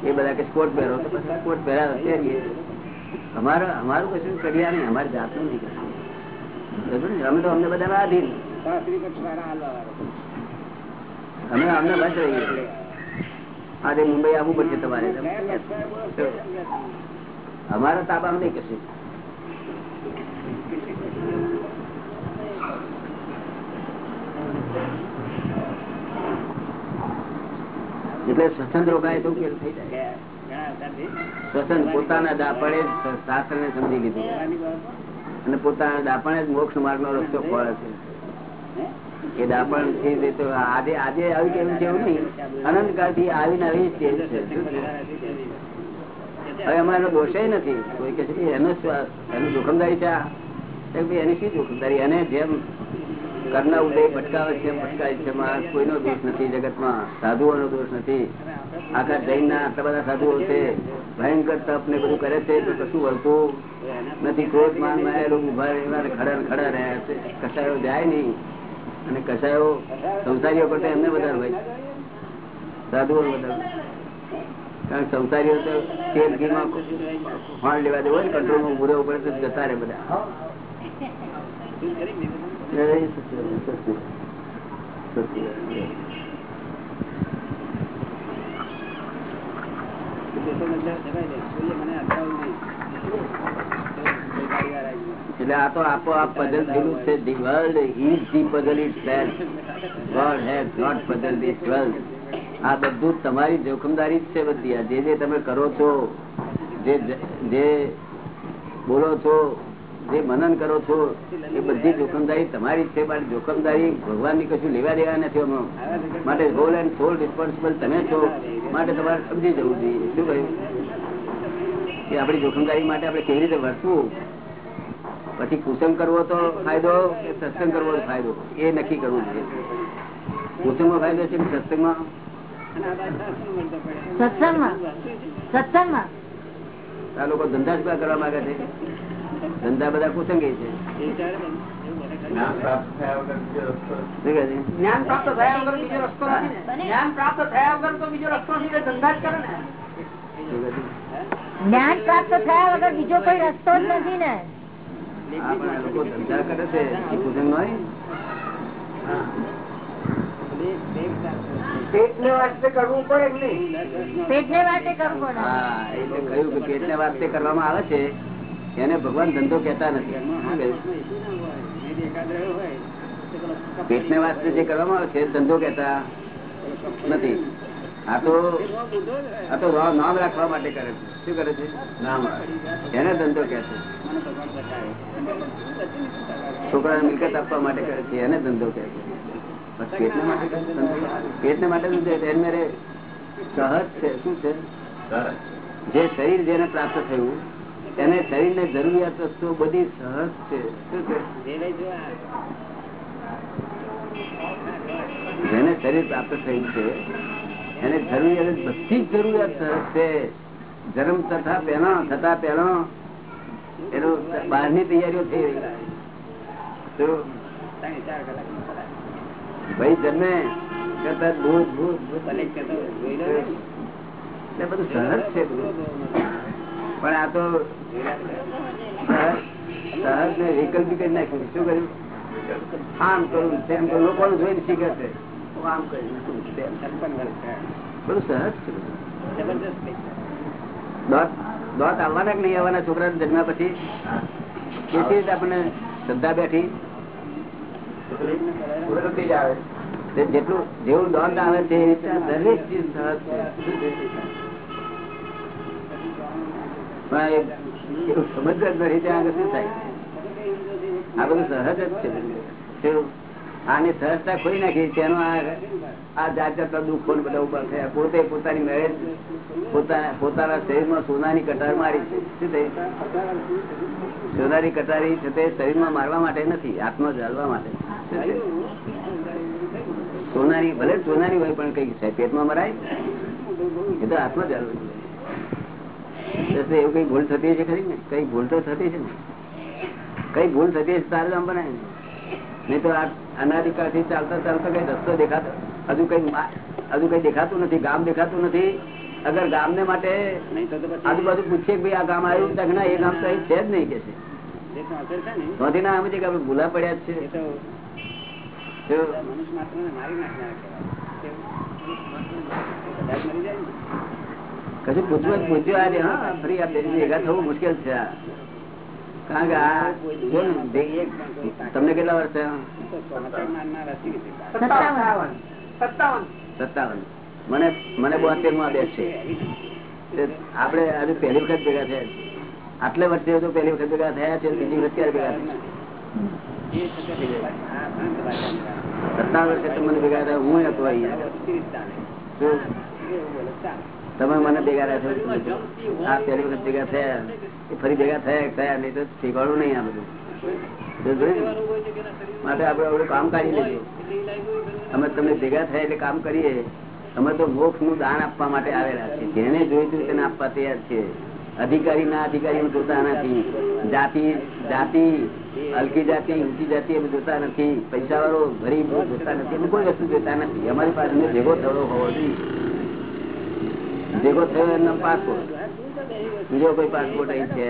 એ બધા કે સ્પોર્ટ પહેરો, તો પછી સ્પોર્ટ પહેરા અમારે, અમારું કશું કર્યા નહીં, અમારી જાતનું નહીં કર્યું. અમે તો અમને બધા આધીન. અમે અમને બસ રહીએ આજે મુંબઈ આવવું પડશે તમારે. અમારા તાબામાં નહીં કશું. એટલે સ્વતંત્ર રોકાય તો પોતાના દાપણે શાસ્ત્ર ને સમજી લીધું. અને પોતાના દાપણે જ મોક્ષ માર્ગ નો રસ્તો ખોળે છે. એ દાપણ છે તે આજે આજે આવી કેમ છે એવું નહીં. અનંત કાળથી આવીને આવી છે. હવે અમારો દોષે નથી. કોઈ કે છે એનો એનું જોખમદારી છે એની શું જોખમદારી? એને જેમ કરના ઉદય ભટકાવે છે ભટકાય છે. એમાં કોઈનો દોષ નથી જગતમાં. સાધુઓનો દોષ નથી. આખા જૈન ના આટલા બધા સાધુઓ છે. ભયંકર તપ ને બધું કરે છે, તો કશું વળતું નથી. ક્રોધ, માનમાં ઊભા રહેવા ખડા ને ખડા રહ્યા છે. કસાયો જાય નહીં. અને કસાયો સંસારીઓ કરતા એમને વધારે હોય સાધુઓ વધારે કારણ કે સંસારીઓ તો તેલ ઘીમાં ફાણ લેવા દેવો હોય કંટ્રોલમાં રહેવું પડે તો જતા રહે બધા. સચિદાનંદ, સચિદાનંદ, સચિદાનંદ. એટલે આ તો આપોઆપ પઝલ થયેલું છે, the world is the puzzle itself God has not puzzle this world આ બધું તમારી જોખમદારી જ છે બધી. આ જે જે તમે કરો છો, જે બોલો છો, જે મનન કરો છો, એ બધી જોખમદારી તમારી છે, પણ જોખમદારી ભગવાનની કશું લેવા દેવા નથી અમે માટે હોલ એન્ડ સોલ રિસ્પોન્સિબલ તમે છો, માટે તમારે સમજી જવું જોઈએ. શું કહ્યું? કે આપણી જોખમદારી માટે આપણે કેવી રીતે વર્તવું? પછી કુસંગ કરવો તો ફાયદો કે સત્સંગ કરવો તો ફાયદો? એ નક્કી કરવું જોઈએ. કુસંગમાં ફાયદો છે કે સત્સંગમાં? સત્સંગમાં? આ લોકો ધંધા જ કરવા કરવા માંગે છે? ધંધા બધા કુસંગે છે. જ્ઞાન પ્રાપ્ત થયા વગર બીજો રસ્તો નથી. ને. જ્ઞાન પ્રાપ્ત થયા વગર તો બીજો રસ્તો નથી ધંધા જ કરે ને. શું કહે છે? જ્ઞાન પ્રાપ્ત થયા વગર બીજો કોઈ રસ્તો જ નથી ને. પેટને વાસ્તે કરવું પડે પેટને માટે કરવું પડે. હા એટલે કહ્યું કે પેટને વાસ્તે કરવામાં આવે છે એને ભગવાન ધંધો કેતા નથી. પેટને વાસ્તે જે કરવામાં આવે છે ધંધો કેતા નથી. નામ રાખવા માટે કરે છે. શું કરે છે? નામ એને ધંધો કે છે. છોકરાને મિલકત આપવા માટે કરે છે, એને ધંધો કે છે? જે શરીર જેને પ્રાપ્ત થયું, એને શરીરને જરૂરિયાત વસ્તુઓ બધી સહજ છે. શું છે? જેને શરીર પ્રાપ્ત થયું છે એને જરૂરિયાત બધી જ જરૂરિયાત છે. જન્મ તથા પહેલા, થતા પહેલા એનો બહારની તૈયારીઓ થઈ રહી ભાઈ, જન્મે બધું સહજ છે પણ આ તો સહજ ને વિકલ્પ કરી નાખ્યું. શું કર્યું? આમ કરું તેમ કરું લોકો જોઈને શીખે છે. સહજ છે બધું. દોત આવવાના કે નહીં આવવાના છોકરા જન્મ્યા પછી? કેવી રીતે આપણને શ્રદ્ધા બેઠી. આવે. તે જેટલું જેવું દોત આવે છે દરેક ચીજ સહજ છે. પણ સમજ જ નથી ત્યાં આગળ શું થાય. આ બધું સહજ જ છે? આની સહજતા ખોઈ નાખી, તેનો આ જાત જાતના દુઃખો બધા ઊભા થયા. પોતે પોતાની મેળે પોતાના પોતાના શરીરમાં સોનાની કટાર મારી છે. સોનાની કટારી છે તે શરીરમાં મારવા માટે નથી આત્મા જાળવા માટે. સોનાની ભલે સોનાની હોય પણ કઈ છે, પેટમાં મરાય? એ તો આત્મા જાળવું એવું કઈ ભૂલ થતી છે ખરી ને? કઈ ભૂલ તો થતી છે ને? કઈ ભૂલ થતી છે તારે આમ બનાય નહીં તો અનાધિકારથી ચાલતા ચાલતા કઈ રસ્તો દેખાતો. હજુ કઈ હજુ કઈ દેખાતું નથી ગામ દેખાતું નથી. અગર ગામ ને માટે આજુબાજુ પૂછીએ ભાઈ આ ગામ આવ્યું તક ના એ ગામ તો છે જ નહીં કે છે. ના. ભૂલા પડ્યા જ છે. કશું પૂછવું પૂછ્યું આજે હા ફરી આ ભેગા થવું મુશ્કેલ છે તમને કેટલા વર્ષ થયા? સત્તાવન. મને મને બોતેરમાં બેસ છે આપણે આજે પહેલી વખત ભેગા થયા. આટલે વર્ષે તો પહેલી વખત ભેગા થયા છે બીજી વખત ક્યારે ભેગા થયા સત્તાવન વર્ષે તમે મને ભેગા થયા હું હતો અહીંયા? તમે મને ભેગા રહ્યા છો આ ભેગા થયા. ફરી ભેગા થયા થયા. નહીં તો શીખવાડું નહીં આ બધું? માટે આપડે આપડે કામ કાઢી લેજો. અમે તમે ભેગા થયા એટલે કામ કરીએ. અમે તો મોક્ષનું દાન આપવા માટે આવેલા છે જેને જોઈતું તેને આપવા તૈયાર છે અધિકારી ના અધિકારી જોતા નથી. જાતિ જાતિ, હલકી જાતિ, ઊંચી જાતિ અમે જોતા નથી. પૈસા વાળો ગરીબ જોતા નથી. અમે કોઈ વસ્તુ જોતા નથી. અમારી પાસે ભેગો થયો હોવો જોઈએ. ભેગો થયો એમનો પાસપોર્ટ. બીજો કોઈ પાસપોર્ટ અહીં છે?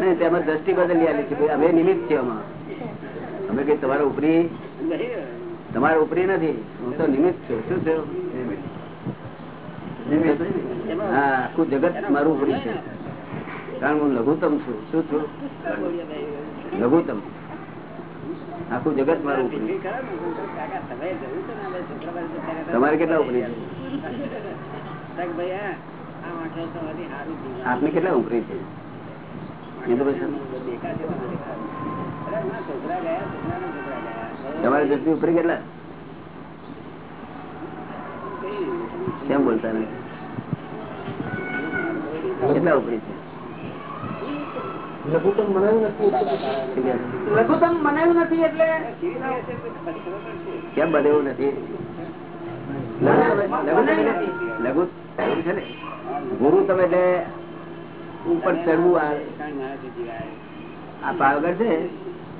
નહીં તેમાં દ્રષ્ટિ બદલી આવી છે. અમે નિમિત્ત છે આમાં. અમે કઈ તમારા ઉપરી? તમારા ઉપરી નથી. હું તો નિમિત્ત છું. શું થયું? હા, આખું જગત મારું ઉપરી છે. કારણ હું લઘુત્તમ છું. શું છું લઘુત્તમ. આખું જગત મારું ઉપરી તમારે કેટલા ઉપરી આપને કેટલા ઉપરી છે? એ તો પછી તમારે દ્રષ્ટિ ઉપરી કેટલા? કેમ બોલતા નથી? કેટલા ઉપરી છે? લઘુત્તમ મનાયું નથી? લઘુત્તમ? મનાયું નથી એટલે? કેમ બધે એવું નથી? ગુરુ તમે એટલે ઉપર ચડવું આ પાવગઢ છે,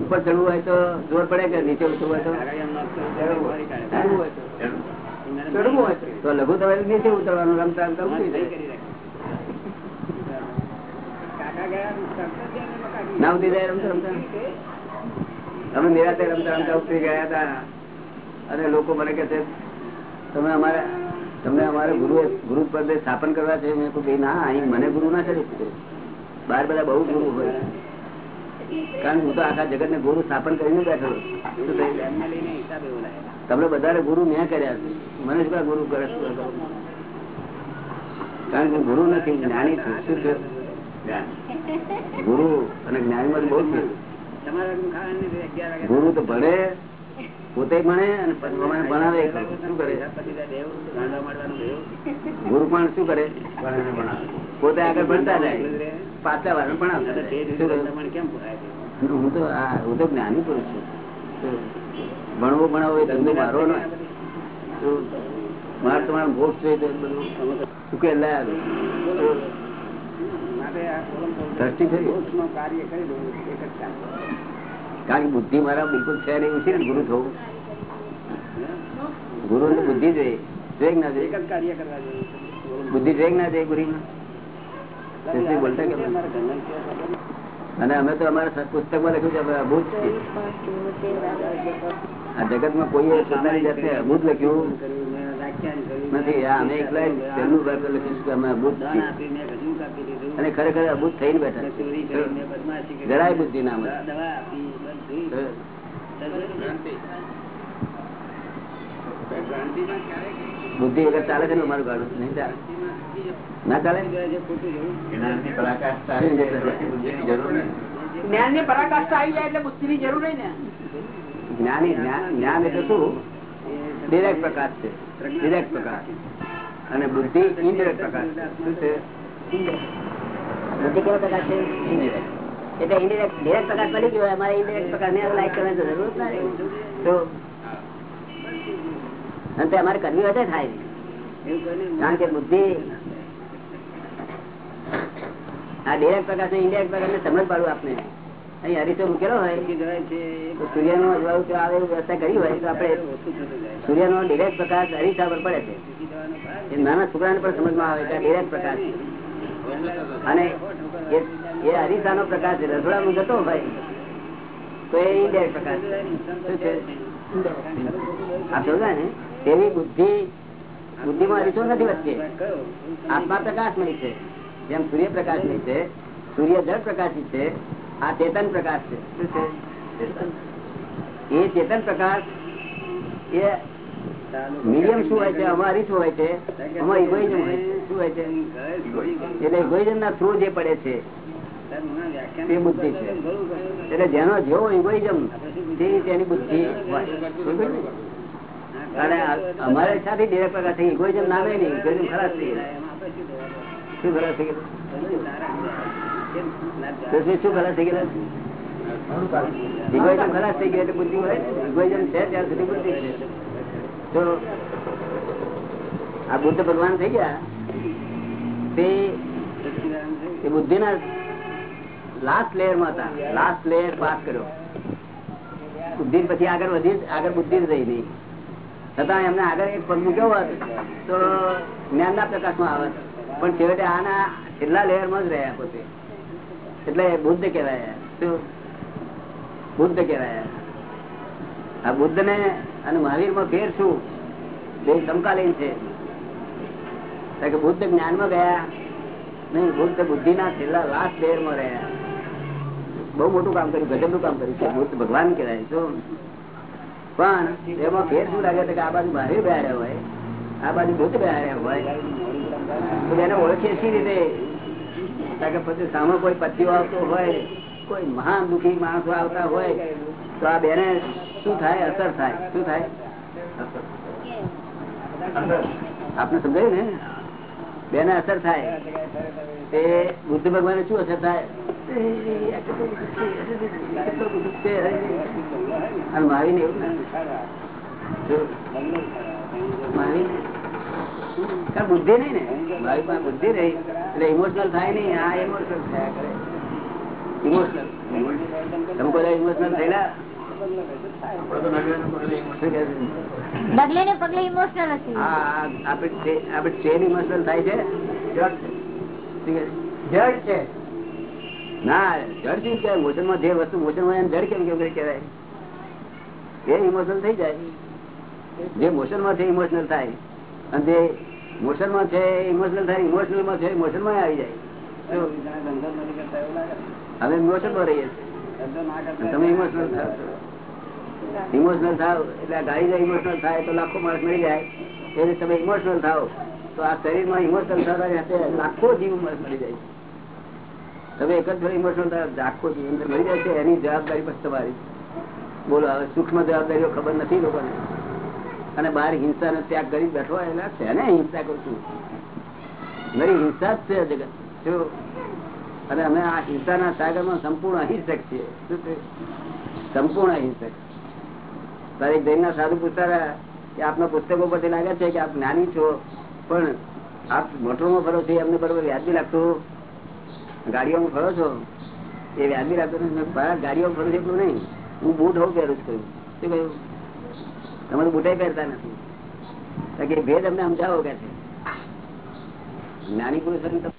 ઉપર ચડવું હોય તો જોર પડે કે નીચે ઉતરવું હોય તો? ચડવું હોય તો. લઘુ તમે નીચે ઉતરવાનું રમતા રમતા ના ઉતરી જાય રમતા રમતા? અમે નિરાતે રમતા રમતા ઉતરી ગયા હતા. અને લોકો મને કે છે તમે અમારે તમને અમારે ગુરુ ગુરુ પદે સ્થાપન કરવા છે? મેં કહ્યું ના અહીં મને ગુરુ ના કરી શકે બાર બધા બહુ ગુરુ હોય કારણ કે હું તો આખા જગત ને ગુરુ સ્થાપન કરીને બેઠો તમને બધાને ગુરુ મેં કર્યા છે. મને શું ગુરુ કરે કારણ કે ગુરુ નથી જ્ઞાની છું. શું છે ગુરુ અને જ્ઞાની માં બહુ ગુરુ તો ભણે પોતે ભણે અને ભણાવે. શું કરે? ગુરુ પણ શું કરે? પોતે આગળ ભણતા જાય. પાછા વાર ભણાવતા કરે? હું તો હું તો જ્ઞાની પુરુષ છું. ભણવો ભણાવો એ ધંધો મારો ને. મારે તમારો ભોગ છે તો બધું ઉકેલ લાયા દ્રષ્ટિ ખરી? કારણ કે બુદ્ધિ મારા બિલકુલ છે નહીં છે ને ગુરુ થવું ગુરુ ની બુદ્ધિ જોઈએ. જોઈએ કે ના જોઈએ? બુદ્ધિ જોઈએ ના જોઈએ ગુરુ બોલતા કેમ અને અમે તો અમારા પુસ્તકમાં લખ્યું છે અમે અભૂત છીએ આ જગતમાં કોઈ પોતાની જાતે અભૂત લખ્યું. અને ખરેખર અભૂત થઈને બેઠા જરાય બુદ્ધિ ના બુદ્ધિ વગર ચાલે છે ને અમારું ગાડું નહીં ચાલે. ના ચાલે? જ્ઞાનની પરાકાષ્ઠા આવી જાય એટલે બુદ્ધિ ની જરૂર નહીં. ને. જ્ઞાની જ્ઞાન જ્ઞાન એટલે શું? ડિરેક્ટ પ્રકાશ છે. ડિરેક્ટ પ્રકાશ. અને બુદ્ધિ ઇનડિરેક્ટ પ્રકાશ શું છે? બુદ્ધિ કેવો પ્રકાર છે? ઇનડિરેક્ટ એટલે ઇન્ડિરેક્ટ ડિરેક્ટ પ્રકાશ બની ગયો અમારે ઇન્ડિરેક્ટ પ્રકાશ ને લાઈક કરવાની જરૂર ના. તો અને અમારે કરવી હોય થાય કારણ કે બુદ્ધિ આ ડિરેક્ટ પ્રકાશ ને ઇન્ડિરેક્ટ પ્રકાર ને સમજ પાડવું આપને. અહીં હરીસો મૂકેલો હોય. તો સૂર્યનો અજવાળું જો આવે એવી વ્યવસ્થા કરી હોય તો આપણે સૂર્યનો ડિરેક્ટ પ્રકાશ પર પડે છે. એ નાના છોકરાને પણ સમજમાં આવે કે ડિરેક્ટ પ્રકાશ અને એ- પ્રકાશ જતો તો એ પ્રકાશ આપ ને બુદ્ધિ બુદ્ધિમાં અરીસો નથી વચ્ચે. આત્મા પ્રકાશમય છે. જેમ સૂર્ય પ્રકાશમય છે સૂર્ય જળ પ્રકાશિત છે આ ચેતન પ્રકાશ છે. એ ચેતન પ્રકાશ એ મીડિયમ શું હોય છે? અમારી શું હોય છે? આમાં ઇગોઇઝમ શું હોય છે? એટલે ઇગોઇઝમ ના થ્રુ જે પડે છે તે બુદ્ધિ છે. એટલે જેનો જેવો ઇગોઇઝમ તે તેની બુદ્ધિ? અને અમારે સાથે ડિરેક્ટ પ્રકાર થઈ ઇગોઇઝમ નામે નહીં. ઇગોઇઝમ ખરાબ થઈ. શું ખરાબ થઈ ગયેલું તો શું ખલાસ થઈ ગયેલા? દિગ્વજન ખલાસ થઈ ગયા બુદ્ધિ હોય ને? ઇગોઇઝમ છે ત્યાં સુધી બુદ્ધિ તો આ બુદ્ધ ભગવાન થઈ ગયા. તે એ બુદ્ધિના લાસ્ટ લેયરમાં હતા. લાસ્ટ લેયર પાસ કર્યો. બુદ્ધિ પછી આગળ વધી આગળ બુદ્ધિ રહી નહીં છતાં એમને આગળ એક પગ મૂક્યો હોત? તો ના પ્રકાશમાં આવે. પણ છેવટે આના છેલ્લા લેયરમાં જ રહ્યા પોતે. એટલે બુદ્ધ કેવાય શું? બુદ્ધ કેવાય આ બુદ્ધ ને અને મહાવીરમાં ફેર શું? બે સમકાલીન છે. કે બુદ્ધ જ્ઞાનમાં ગયા. નહીં, બુદ્ધ બુદ્ધિના છેલ્લા લાસ્ટ લેયરમાં રહ્યા. બહુ મોટું કામ કર્યું, ગજબનું કામ કર્યું છે. બુદ્ધ ભગવાન કહેવાય, શું? પણ એમાં ફેર શું લાગે છે કે આ બાજુ મહાવીર બેહાર્યા હોય? આ બાજુ બુદ્ધ બેહાર્યા હોય? એને ઓળખીએ સી રીતે? કે પછી સામે કોઈ પતિઓ આવતો હોય, કોઈ મહાન દુઃખી માણસો આવતા હોય, તો આ બેને શું થાય? અસર થાય. શું થાય? આપને સમજાયું ને? બેને અસર થાય. તે બુદ્ધ ભગવાન શું અસર થાય? અને મારી એવું ના કારણ બુદ્ધિ નહીં ને? મારી પાસે બુદ્ધિ રહી. એટલે ઇમોશનલ થાય નહીં આ ઇમોશનલ થયા કરે. ઇમોશનલ તમે બધા ઇમોશનલ થયેલા? છે? ડગલે ને પગલે ઇમોશનલ હતી. આ આ- આપણે આપણે ટ્રેન ઇમોશનલ થાય છે? જડ છે. ના જડ શું કહેવાય? મોશનમાં જે વસ્તુ મોશન હોય જડ કેમ કેમ કહેવાય? એ ઇમોશનલ થઈ જાય. જે મોશનમાં છે ઇમોશનલ થાય અને જે મોશનમાં છે ઇમોશનલ થાય ઇમોશનલમાં છે ઇમોશનમાં આવી જાય. હવે ઇમોશનમાં રહીએ તમે ઇમોશનલ થાવ ઇમોશનલ થાવ, એટલે ગાડી ઇમોશનલ થાય, તો લાખો માણસ મળી જાય. એટલે તમે ઇમોશનલ થાવ, તો આ શરીરમાં ઇમોશનલ થતા લાખો જીવ મળી જાય તમે એક જ ઇમોશનલ થાય આખો જીવ મળી જાય છે, એની જવાબદારી પણ તમારી. બોલો, હવે સૂક્ષ્મ જવાબદારીઓ ખબર નથી લોકોને. અને બહાર હિંસા નો ત્યાગ કરી બેઠો એના છે ને હિંસા કરું છું મારી હિંસા જ છે જગત. શું? અને અમે આ હિંસાના સાગરમાં સંપૂર્ણ અહિંસક છીએ. શું છે સંપૂર્ણ અહિંસક. તારે એક જૈનના સાધુ પૂછતા કે આપના પુસ્તકો પરથી લાગે છે કે આપ જ્ઞાની છો પણ આપ મોટરમાં ફરો છો એમને બરોબર વ્યાજબી લાગતું? ગાડીઓમાં ફરો છો? એ વ્યાજબી લાગતું નથી. ગાડીઓ કીધું, "બહાર ગાડીઓમાં ફરું છું એટલું નહીં. હું બૂટ હોઉં પહેરું છું. કહ્યું શું કહ્યું? તમે તો બૂટે પહેરતા નથી. ભેદ અમને સમજાવો કે છે. જ્ઞાની પુરુષોની તો